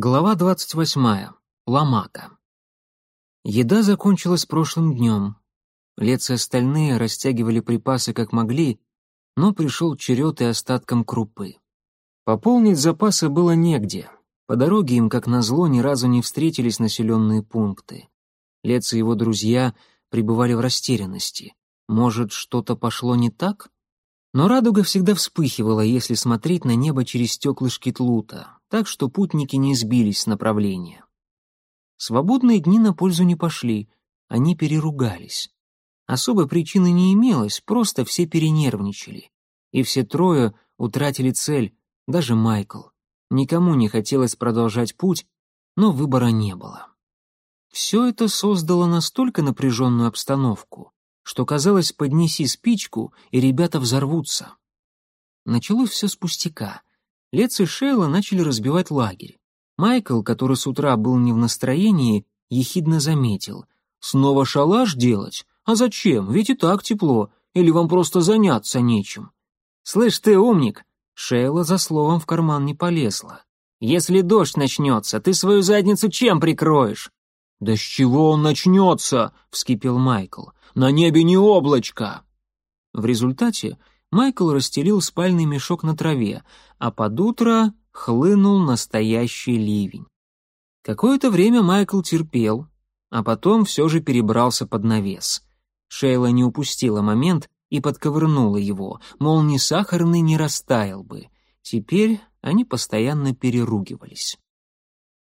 Глава двадцать восьмая. Ламака. Еда закончилась прошлым днем. Лец остальные растягивали припасы как могли, но пришел черед и остаткам крупы. Пополнить запасы было негде. По дороге им, как назло, ни разу не встретились населенные пункты. Лец и его друзья пребывали в растерянности. Может, что-то пошло не так? Но радуга всегда вспыхивала, если смотреть на небо через стеклышки тлута, так что путники не сбились с направления. Свободные дни на пользу не пошли, они переругались. Особой причины не имелось, просто все перенервничали. И все трое утратили цель, даже Майкл. Никому не хотелось продолжать путь, но выбора не было. Все это создало настолько напряженную обстановку, что казалось, поднеси спичку, и ребята взорвутся. Началось все с пустяка. Лец и Шейла начали разбивать лагерь. Майкл, который с утра был не в настроении, ехидно заметил. «Снова шалаш делать? А зачем? Ведь и так тепло. Или вам просто заняться нечем?» «Слышь ты, умник!» Шейла за словом в карман не полезла. «Если дождь начнется, ты свою задницу чем прикроешь?» «Да с чего он начнется?» — вскипел Майкл. «На небе не облачко!» В результате Майкл расстелил спальный мешок на траве, а под утро хлынул настоящий ливень. Какое-то время Майкл терпел, а потом все же перебрался под навес. Шейла не упустила момент и подковырнула его, мол, ни сахарный не растаял бы. Теперь они постоянно переругивались.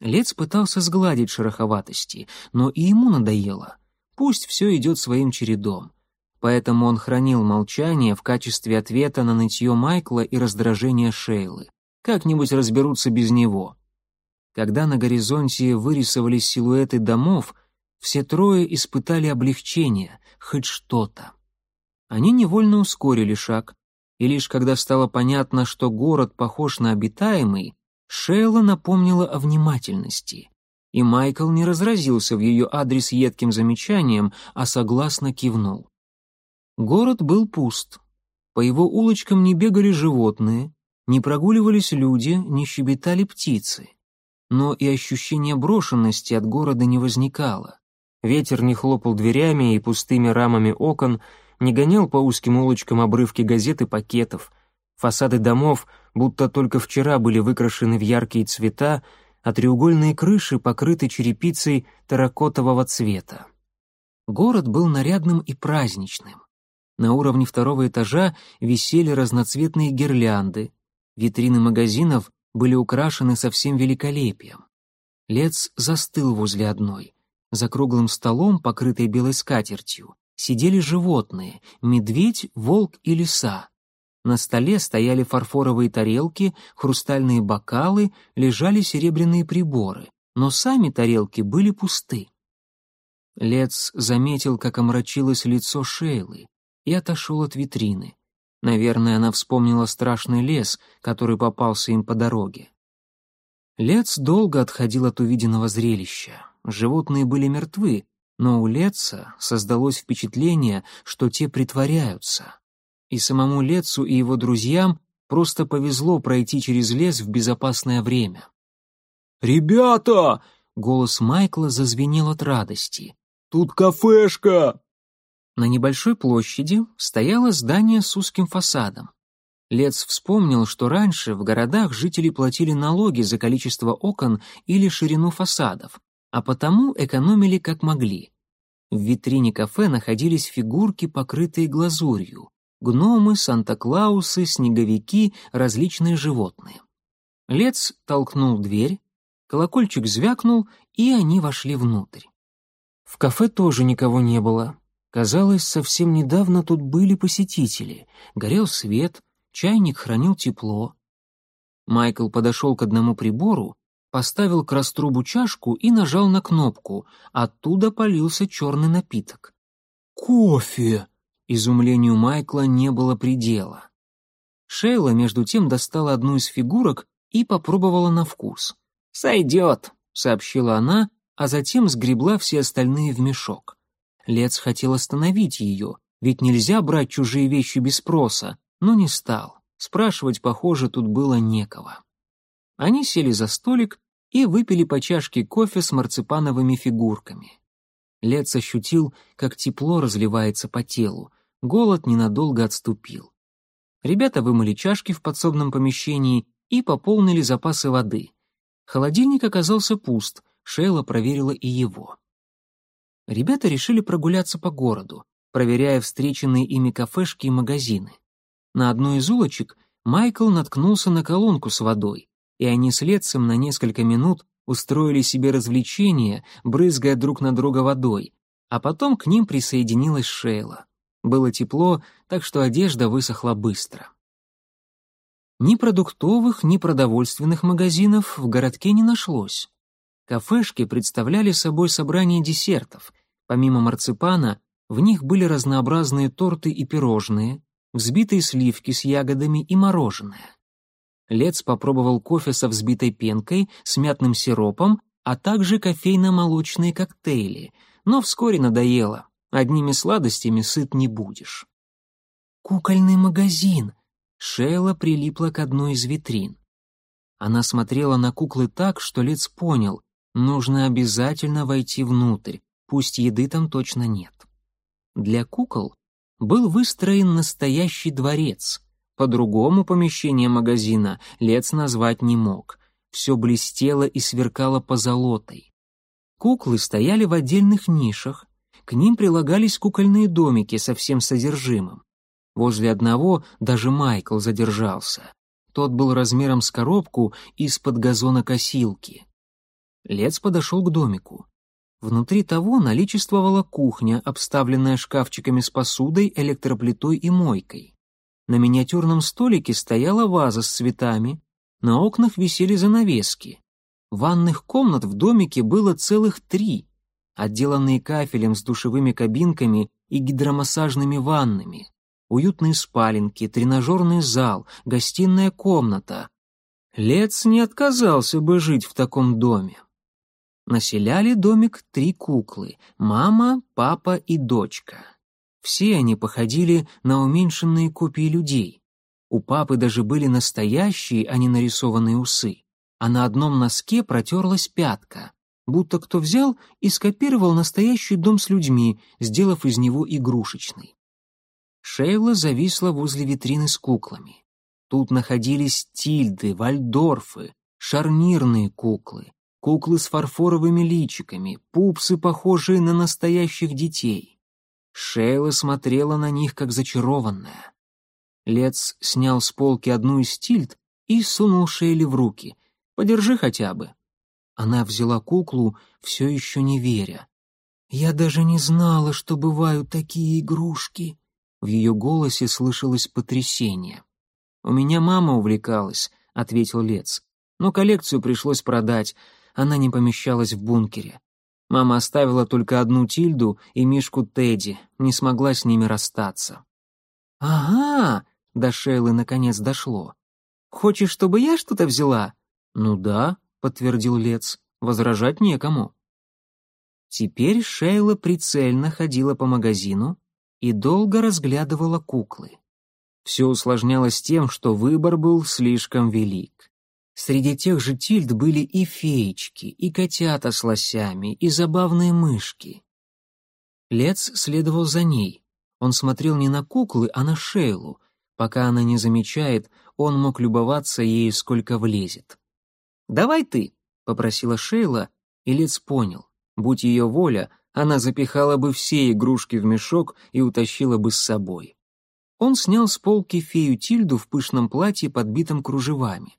Лец пытался сгладить шероховатости, но и ему надоело. Пусть все идет своим чередом. Поэтому он хранил молчание в качестве ответа на нытье Майкла и раздражение Шейлы. Как-нибудь разберутся без него. Когда на горизонте вырисовались силуэты домов, все трое испытали облегчение, хоть что-то. Они невольно ускорили шаг, и лишь когда стало понятно, что город похож на обитаемый, Шейла напомнила о внимательности, и Майкл не разразился в ее адрес едким замечанием, а согласно кивнул. Город был пуст. По его улочкам не бегали животные, не прогуливались люди, не щебетали птицы. Но и ощущение брошенности от города не возникало. Ветер не хлопал дверями и пустыми рамами окон, не гонял по узким улочкам обрывки газет и пакетов. Фасады домов будто только вчера были выкрашены в яркие цвета, а треугольные крыши покрыты черепицей терракотового цвета. Город был нарядным и праздничным. На уровне второго этажа висели разноцветные гирлянды. Витрины магазинов были украшены со всем великолепием. Лец застыл возле одной. За круглым столом, покрытой белой скатертью, сидели животные — медведь, волк и лиса. На столе стояли фарфоровые тарелки, хрустальные бокалы, лежали серебряные приборы, но сами тарелки были пусты. Лец заметил, как омрачилось лицо Шейлы, и отошел от витрины. Наверное, она вспомнила страшный лес, который попался им по дороге. Лец долго отходил от увиденного зрелища. Животные были мертвы, но у Леца создалось впечатление, что те притворяются и самому Лецу и его друзьям просто повезло пройти через лес в безопасное время. «Ребята!» — голос Майкла зазвенел от радости. «Тут кафешка!» На небольшой площади стояло здание с узким фасадом. Лец вспомнил, что раньше в городах жители платили налоги за количество окон или ширину фасадов, а потому экономили как могли. В витрине кафе находились фигурки, покрытые глазурью гномы, Санта-Клаусы, снеговики, различные животные. Лец толкнул дверь, колокольчик звякнул, и они вошли внутрь. В кафе тоже никого не было. Казалось, совсем недавно тут были посетители. Горел свет, чайник хранил тепло. Майкл подошел к одному прибору, поставил к раструбу чашку и нажал на кнопку. Оттуда полился черный напиток. «Кофе!» Изумлению Майкла не было предела. Шейла, между тем, достала одну из фигурок и попробовала на вкус. «Сойдет», — сообщила она, а затем сгребла все остальные в мешок. Лец хотел остановить ее, ведь нельзя брать чужие вещи без спроса, но не стал. Спрашивать, похоже, тут было некого. Они сели за столик, и выпили по чашке кофе с марципановыми фигурками. Лец ощутил, как тепло разливается по телу, голод ненадолго отступил. Ребята вымыли чашки в подсобном помещении и пополнили запасы воды. Холодильник оказался пуст, Шейла проверила и его. Ребята решили прогуляться по городу, проверяя встреченные ими кафешки и магазины. На одной из улочек Майкл наткнулся на колонку с водой, и они с Летцем на несколько минут устроили себе развлечение, брызгая друг на друга водой, а потом к ним присоединилась Шейла. Было тепло, так что одежда высохла быстро. Ни продуктовых, ни продовольственных магазинов в городке не нашлось. Кафешки представляли собой собрание десертов. Помимо марципана, в них были разнообразные торты и пирожные, взбитые сливки с ягодами и мороженое. Лец попробовал кофе со взбитой пенкой, с мятным сиропом, а также кофейно-молочные коктейли, но вскоре надоело. Одними сладостями сыт не будешь. «Кукольный магазин!» Шейла прилипла к одной из витрин. Она смотрела на куклы так, что Лец понял, нужно обязательно войти внутрь, пусть еды там точно нет. Для кукол был выстроен настоящий дворец. По-другому помещение магазина Лец назвать не мог. Все блестело и сверкало позолотой. Куклы стояли в отдельных нишах, к ним прилагались кукольные домики со всем содержимым. Возле одного даже Майкл задержался. Тот был размером с коробку из-под газонокосилки. Лец подошел к домику. Внутри того наличествовала кухня, обставленная шкафчиками с посудой, электроплитой и мойкой. На миниатюрном столике стояла ваза с цветами, на окнах висели занавески. Ванных комнат в домике было целых три, отделанные кафелем с душевыми кабинками и гидромассажными ваннами, уютные спаленки, тренажерный зал, гостиная комната. Лец не отказался бы жить в таком доме. Населяли домик три куклы — мама, папа и дочка. Все они походили на уменьшенные копии людей. У папы даже были настоящие, а не нарисованные усы, а на одном носке протерлась пятка будто кто взял и скопировал настоящий дом с людьми, сделав из него игрушечный. Шейла зависла возле витрины с куклами. Тут находились тильды, вальдорфы, шарнирные куклы, куклы с фарфоровыми личиками, пупсы, похожие на настоящих детей. Шейла смотрела на них, как зачарованная. Лец снял с полки одну из тильд и сунул Шейле в руки. «Подержи хотя бы». Она взяла куклу, все еще не веря. «Я даже не знала, что бывают такие игрушки». В ее голосе слышалось потрясение. «У меня мама увлекалась», — ответил Лец. «Но коллекцию пришлось продать, она не помещалась в бункере. Мама оставила только одну Тильду и Мишку Тедди, не смогла с ними расстаться». «Ага», — до Шейлы наконец дошло. «Хочешь, чтобы я что-то взяла?» «Ну да», — подтвердил Лец. «Возражать некому». Теперь Шейла прицельно ходила по магазину и долго разглядывала куклы. Все усложнялось тем, что выбор был слишком велик. Среди тех же тильд были и феечки, и котята с лосями, и забавные мышки. Лец следовал за ней. Он смотрел не на куклы, а на Шейлу. Пока она не замечает, он мог любоваться ею сколько влезет. «Давай ты», — попросила Шейла, и Лец понял. Будь ее воля, она запихала бы все игрушки в мешок и утащила бы с собой. Он снял с полки фею Тильду в пышном платье, подбитом кружевами.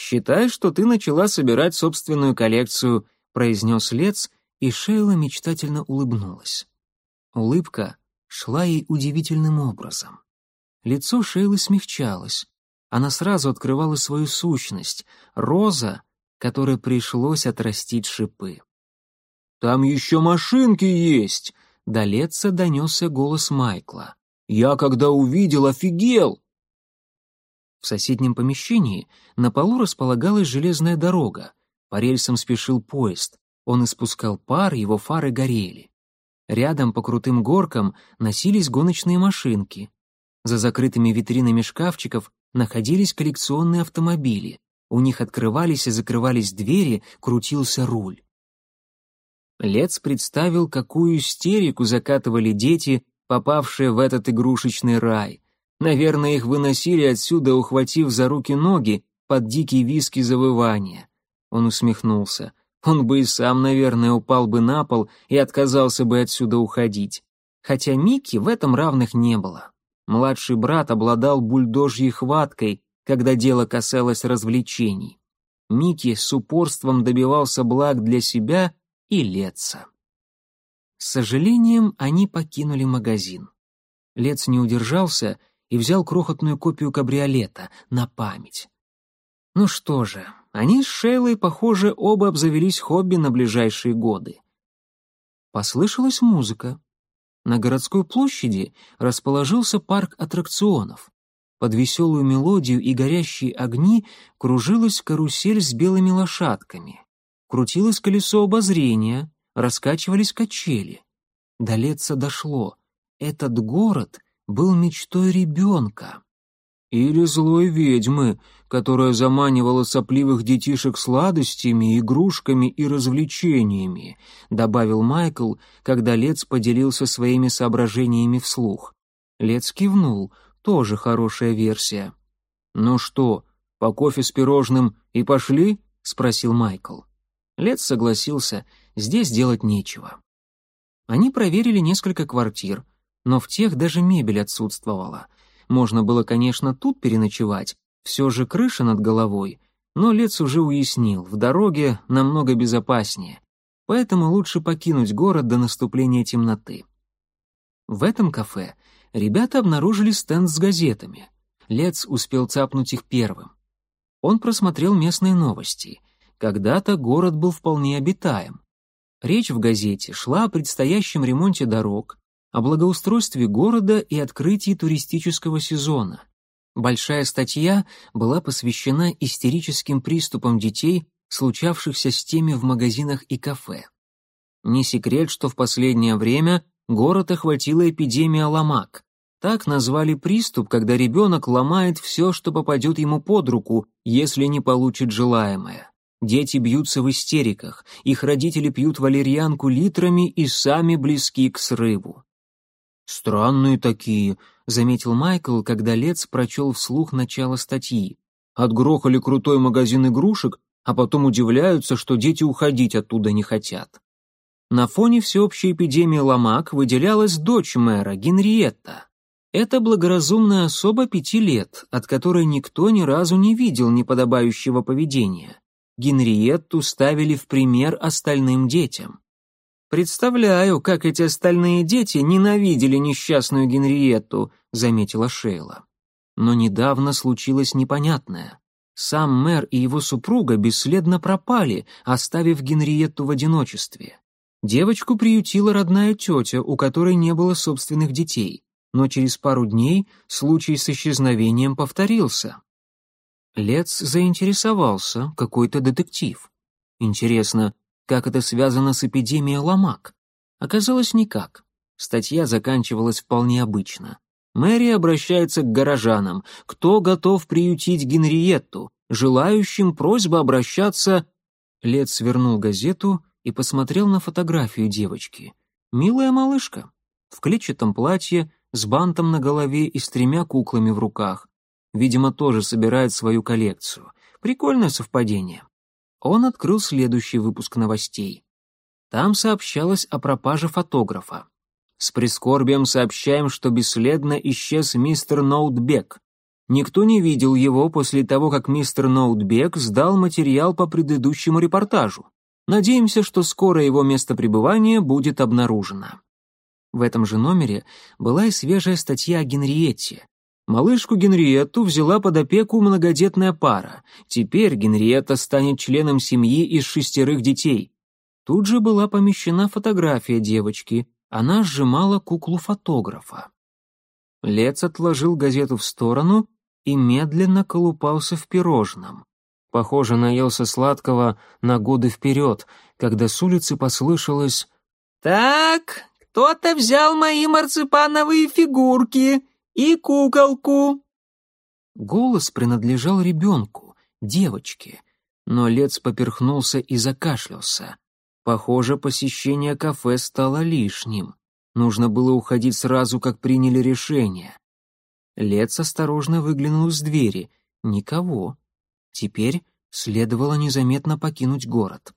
«Считай, что ты начала собирать собственную коллекцию», — произнес Лец, и Шейла мечтательно улыбнулась. Улыбка шла ей удивительным образом. Лицо Шейлы смягчалось она сразу открывала свою сущность — роза, которой пришлось отрастить шипы. «Там еще машинки есть!» — до Летца донесся голос Майкла. «Я, когда увидел, офигел!» В соседнем помещении на полу располагалась железная дорога. По рельсам спешил поезд. Он испускал пар, его фары горели. Рядом по крутым горкам носились гоночные машинки. За закрытыми витринами шкафчиков находились коллекционные автомобили. У них открывались и закрывались двери, крутился руль. Лец представил, какую истерику закатывали дети, попавшие в этот игрушечный рай. Наверное, их выносили отсюда, ухватив за руки ноги под дикие виски завывания. Он усмехнулся. Он бы и сам, наверное, упал бы на пол и отказался бы отсюда уходить. Хотя Микки в этом равных не было. Младший брат обладал бульдожьей хваткой, когда дело касалось развлечений. Микки с упорством добивался благ для себя и Леца. С сожалением они покинули магазин. Лец не удержался и взял крохотную копию кабриолета на память. Ну что же, они с Шейлой, похоже, оба обзавелись хобби на ближайшие годы. Послышалась музыка. На городской площади расположился парк аттракционов. Под веселую мелодию и горящие огни кружилась карусель с белыми лошадками. Крутилось колесо обозрения, раскачивались качели. До Летца дошло. Этот город был мечтой ребенка. Или злой ведьмы, которая заманивала сопливых детишек сладостями, игрушками и развлечениями, добавил Майкл, когда Лец поделился своими соображениями вслух. Лец кивнул, тоже хорошая версия. «Ну что, по кофе с пирожным и пошли?» — спросил Майкл. Лец согласился, здесь делать нечего. Они проверили несколько квартир, но в тех даже мебель отсутствовала — можно было, конечно, тут переночевать, все же крыша над головой, но Лец уже уяснил, в дороге намного безопаснее, поэтому лучше покинуть город до наступления темноты. В этом кафе ребята обнаружили стенд с газетами. Лец успел цапнуть их первым. Он просмотрел местные новости. Когда-то город был вполне обитаем. Речь в газете шла о предстоящем ремонте дорог, о благоустройстве города и открытии туристического сезона. Большая статья была посвящена истерическим приступам детей, случавшихся с теми в магазинах и кафе. Не секрет, что в последнее время город охватила эпидемия ломак. Так назвали приступ, когда ребенок ломает все, что попадет ему под руку, если не получит желаемое. Дети бьются в истериках, их родители пьют валерьянку литрами и сами близки к срыву. «Странные такие», — заметил Майкл, когда Лец прочел вслух начало статьи. «Отгрохали крутой магазин игрушек, а потом удивляются, что дети уходить оттуда не хотят». На фоне всеобщей эпидемии ломак выделялась дочь мэра, Генриетта. Это благоразумная особа пяти лет, от которой никто ни разу не видел неподобающего поведения. Генриетту ставили в пример остальным детям. «Представляю, как эти остальные дети ненавидели несчастную Генриетту», — заметила Шейла. Но недавно случилось непонятное. Сам мэр и его супруга бесследно пропали, оставив Генриетту в одиночестве. Девочку приютила родная тетя, у которой не было собственных детей, но через пару дней случай с исчезновением повторился. Лец заинтересовался, какой-то детектив. Интересно, как это связано с эпидемией ломак. Оказалось, никак. Статья заканчивалась вполне обычно. Мэри обращается к горожанам. Кто готов приютить Генриетту? Желающим просьба обращаться... Лед свернул газету и посмотрел на фотографию девочки. Милая малышка. В клетчатом платье, с бантом на голове и с тремя куклами в руках. Видимо, тоже собирает свою коллекцию. Прикольное совпадение он открыл следующий выпуск новостей. Там сообщалось о пропаже фотографа. С прискорбием сообщаем, что бесследно исчез мистер Ноутбек. Никто не видел его после того, как мистер Ноутбек сдал материал по предыдущему репортажу. Надеемся, что скоро его место пребывания будет обнаружено. В этом же номере была и свежая статья о Генриетте. Малышку Генриетту взяла под опеку многодетная пара. Теперь Генриетта станет членом семьи из шестерых детей. Тут же была помещена фотография девочки. Она сжимала куклу фотографа. Лец отложил газету в сторону и медленно колупался в пирожном. Похоже, наелся сладкого на годы вперед, когда с улицы послышалось «Так, кто-то взял мои марципановые фигурки!» И куколку». Голос принадлежал ребенку, девочки. Но Лец поперхнулся и закашлялся. Похоже, посещение кафе стало лишним. Нужно было уходить сразу, как приняли решение. Лец осторожно выглянул из двери. Никого. Теперь следовало незаметно покинуть город.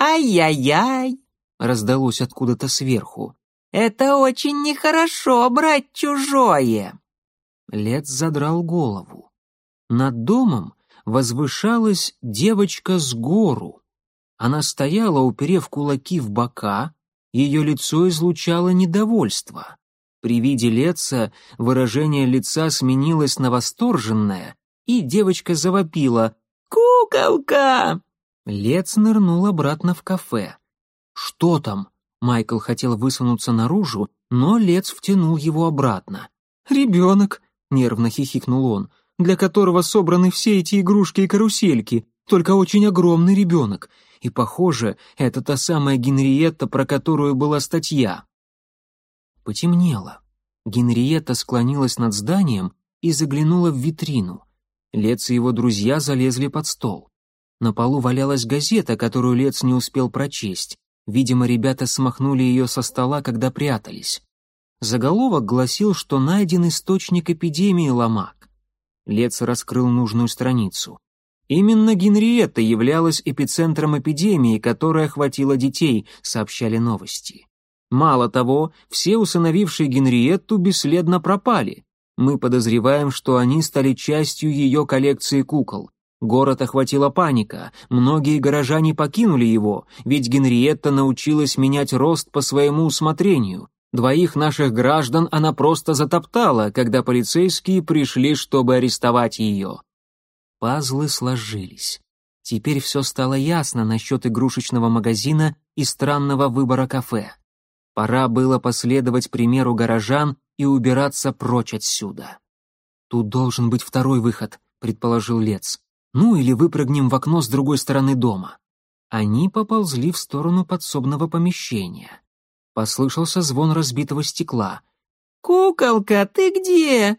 «Ай-яй-яй!» — раздалось откуда-то сверху. «Это очень нехорошо брать чужое!» Лец задрал голову. Над домом возвышалась девочка с гору. Она стояла, уперев кулаки в бока, ее лицо излучало недовольство. При виде Леца выражение лица сменилось на восторженное, и девочка завопила «Куколка!». Лец нырнул обратно в кафе. «Что там?» Майкл хотел высунуться наружу, но Лец втянул его обратно. «Ребенок!» — нервно хихикнул он, «для которого собраны все эти игрушки и карусельки, только очень огромный ребенок. И, похоже, это та самая Генриетта, про которую была статья». Потемнело. Генриетта склонилась над зданием и заглянула в витрину. Лец и его друзья залезли под стол. На полу валялась газета, которую Лец не успел прочесть. Видимо, ребята смахнули ее со стола, когда прятались. Заголовок гласил, что найден источник эпидемии ломак. Лец раскрыл нужную страницу. Именно Генриетта являлась эпицентром эпидемии, которая охватила детей, сообщали новости. Мало того, все усыновившие Генриетту бесследно пропали. Мы подозреваем, что они стали частью ее коллекции кукол. Город охватила паника, многие горожане покинули его, ведь Генриетта научилась менять рост по своему усмотрению. Двоих наших граждан она просто затоптала, когда полицейские пришли, чтобы арестовать ее. Пазлы сложились. Теперь все стало ясно насчет игрушечного магазина и странного выбора кафе. Пора было последовать примеру горожан и убираться прочь отсюда. «Тут должен быть второй выход», — предположил Лец. Ну или выпрыгнем в окно с другой стороны дома. Они поползли в сторону подсобного помещения. Послышался звон разбитого стекла. «Куколка, ты где?»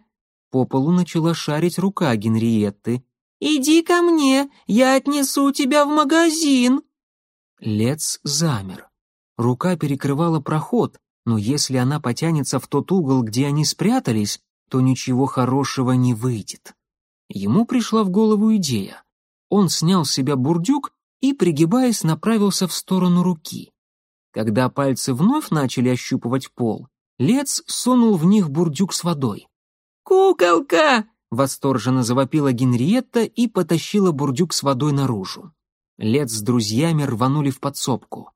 По полу начала шарить рука Генриетты. «Иди ко мне, я отнесу тебя в магазин!» Лец замер. Рука перекрывала проход, но если она потянется в тот угол, где они спрятались, то ничего хорошего не выйдет. Ему пришла в голову идея. Он снял с себя бурдюк и, пригибаясь, направился в сторону руки. Когда пальцы вновь начали ощупывать пол, Лец сунул в них бурдюк с водой. «Куколка!» — восторженно завопила Генриетта и потащила бурдюк с водой наружу. Лец с друзьями рванули в подсобку.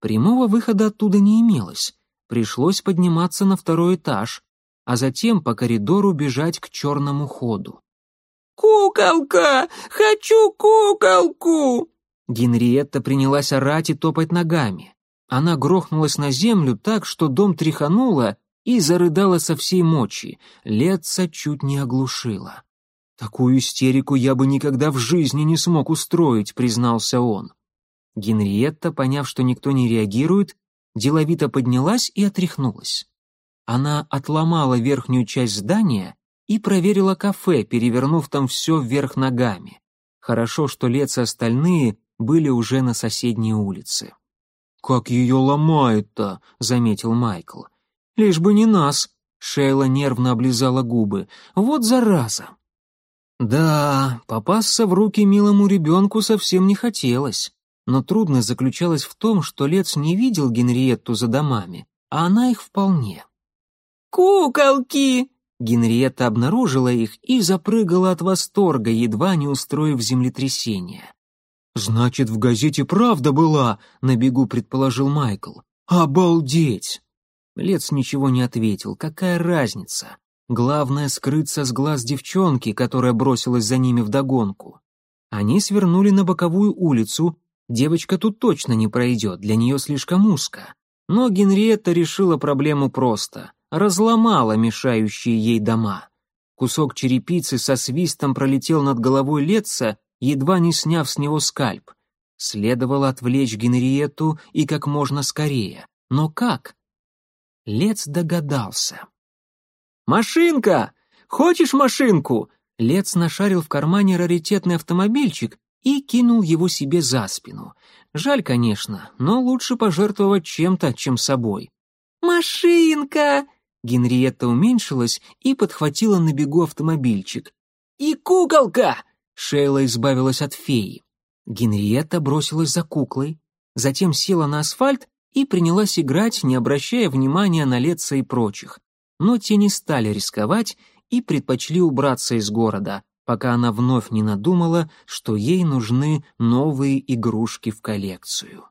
Прямого выхода оттуда не имелось. Пришлось подниматься на второй этаж, а затем по коридору бежать к черному ходу. «Куколка! Хочу куколку!» Генриетта принялась орать и топать ногами. Она грохнулась на землю так, что дом тряхануло и зарыдала со всей мочи. Летца чуть не оглушила. «Такую истерику я бы никогда в жизни не смог устроить», — признался он. Генриетта, поняв, что никто не реагирует, деловито поднялась и отряхнулась. Она отломала верхнюю часть здания и проверила кафе, перевернув там все вверх ногами. Хорошо, что Лец и остальные были уже на соседней улице. «Как ее ломают-то?» — заметил Майкл. «Лишь бы не нас», — Шейла нервно облизала губы. «Вот зараза!» Да, попасться в руки милому ребенку совсем не хотелось. Но трудность заключалась в том, что Лец не видел Генриетту за домами, а она их вполне. «Куколки!» Генриетта обнаружила их и запрыгала от восторга, едва не устроив землетрясение. «Значит, в газете правда была», — на бегу предположил Майкл. «Обалдеть!» Лец ничего не ответил. Какая разница? Главное — скрыться с глаз девчонки, которая бросилась за ними вдогонку. Они свернули на боковую улицу. Девочка тут точно не пройдет, для нее слишком узко. Но Генриетта решила проблему просто разломала мешающие ей дома. Кусок черепицы со свистом пролетел над головой Летца, едва не сняв с него скальп. Следовало отвлечь Генриетту и как можно скорее. Но как? Лец догадался. «Машинка! Хочешь машинку?» Лец нашарил в кармане раритетный автомобильчик и кинул его себе за спину. Жаль, конечно, но лучше пожертвовать чем-то, чем собой. «Машинка!» Генриетта уменьшилась и подхватила на бегу автомобильчик. «И куколка!» Шейла избавилась от феи. Генриетта бросилась за куклой, затем села на асфальт и принялась играть, не обращая внимания на Летца и прочих. Но те не стали рисковать и предпочли убраться из города, пока она вновь не надумала, что ей нужны новые игрушки в коллекцию.